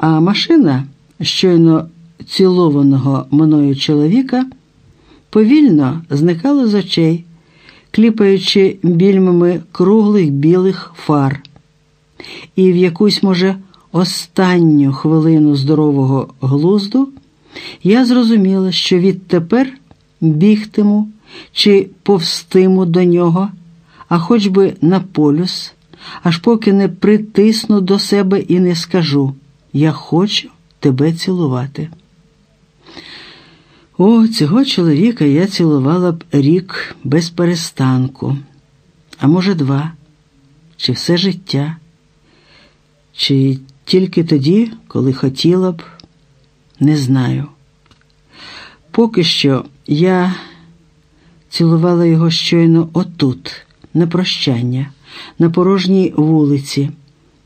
а машина щойно цілованого мною чоловіка повільно зникала з очей, кліпаючи більмами круглих білих фар. І в якусь, може, останню хвилину здорового глузду я зрозуміла, що відтепер бігтиму чи повстиму до нього, а хоч би на полюс, аж поки не притисну до себе і не скажу Я хочу тебе цілувати. О, цього чоловіка я цілувала б рік без перестанку, а може, два, чи все життя, чи тільки тоді, коли хотіла б, не знаю. Поки що я цілувала його щойно отут, на прощання, на порожній вулиці,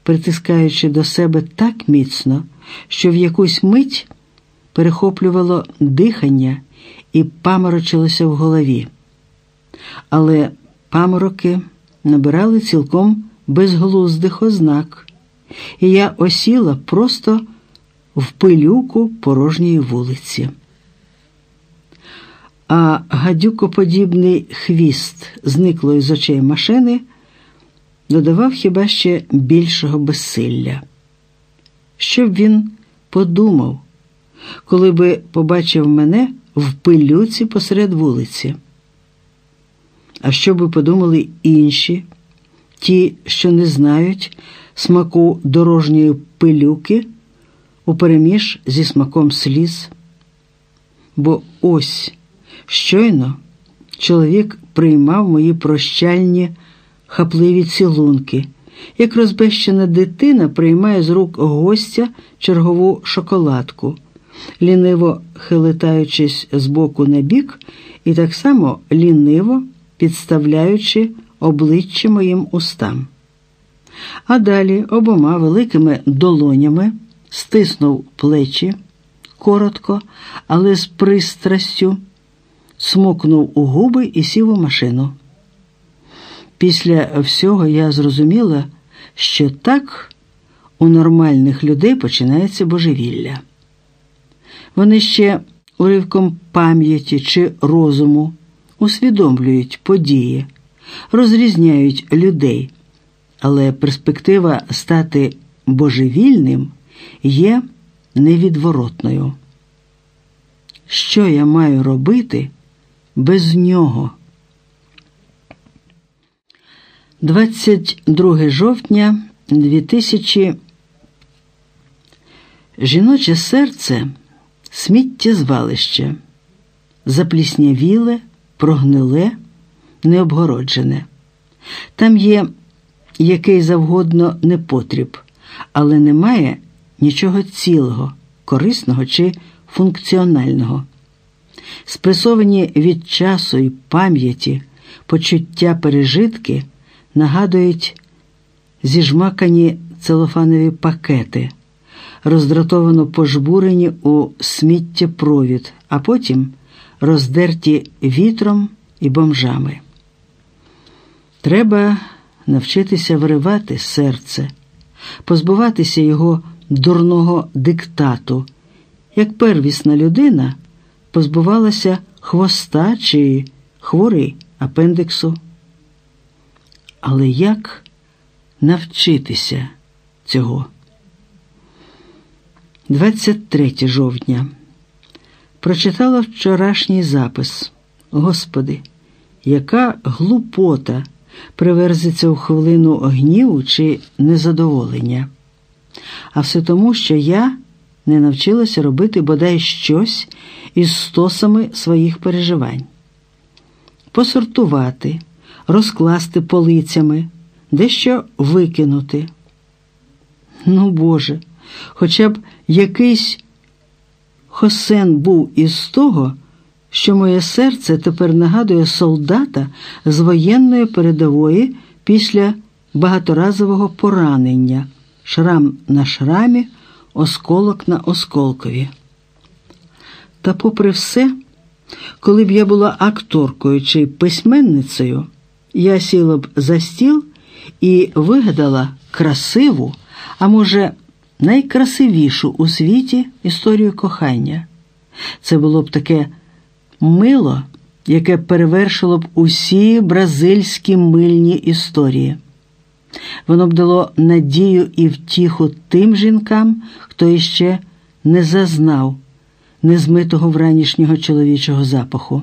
притискаючи до себе так міцно, що в якусь мить перехоплювало дихання і паморочилося в голові. Але памороки набирали цілком безглуздих ознак, і я осіла просто в пилюку порожньої вулиці. А гадюкоподібний хвіст зниклої з очей машини додавав хіба ще більшого безсилля. Що б він подумав, коли би побачив мене в пилюці посеред вулиці? А що би подумали інші, ті, що не знають смаку дорожньої пилюки упереміж зі смаком сліз? Бо ось щойно чоловік приймав мої прощальні хапливі цілунки, як розбещена дитина приймає з рук гостя чергову шоколадку, ліниво хилитаючись з боку на бік і так само ліниво підставляючи обличчя моїм устам. А далі обома великими долонями стиснув плечі коротко, але з пристрастю, смокнув у губи і сів у машину. Після всього я зрозуміла, що так у нормальних людей починається божевілля. Вони ще уривком пам'яті чи розуму усвідомлюють події, розрізняють людей, але перспектива стати божевільним є невідворотною. Що я маю робити без нього? 22 жовтня 2000 Жіноче серце сміттєзвалище, запліснявіле, прогниле, необгороджене. Там є який завгодно непотріб, але немає нічого цілого, корисного чи функціонального. Спресовані від часу і пам'яті, почуття пережитки нагадують зіжмакані целофанові пакети, роздратовано пожбурені у сміттєпровід, а потім роздерті вітром і бомжами. Треба навчитися виривати серце, позбуватися його дурного диктату, як первісна людина позбувалася хвоста чи хворий апендиксу. Але як навчитися цього? 23 жовтня. Прочитала вчорашній запис. Господи, яка глупота приверзиться у хвилину гніву чи незадоволення. А все тому, що я не навчилася робити бодай щось із стосами своїх переживань, посортувати розкласти полицями, дещо викинути. Ну, Боже, хоча б якийсь хосен був із того, що моє серце тепер нагадує солдата з воєнної передової після багаторазового поранення, шрам на шрамі, осколок на осколкові. Та, попри все, коли б я була акторкою чи письменницею, я сіла б за стіл і вигадала красиву, а може, найкрасивішу у світі історію кохання. Це було б таке мило, яке перевершило б усі бразильські мильні історії. Воно б дало надію і втіху тим жінкам, хто іще не зазнав незмитого вранішнього чоловічого запаху.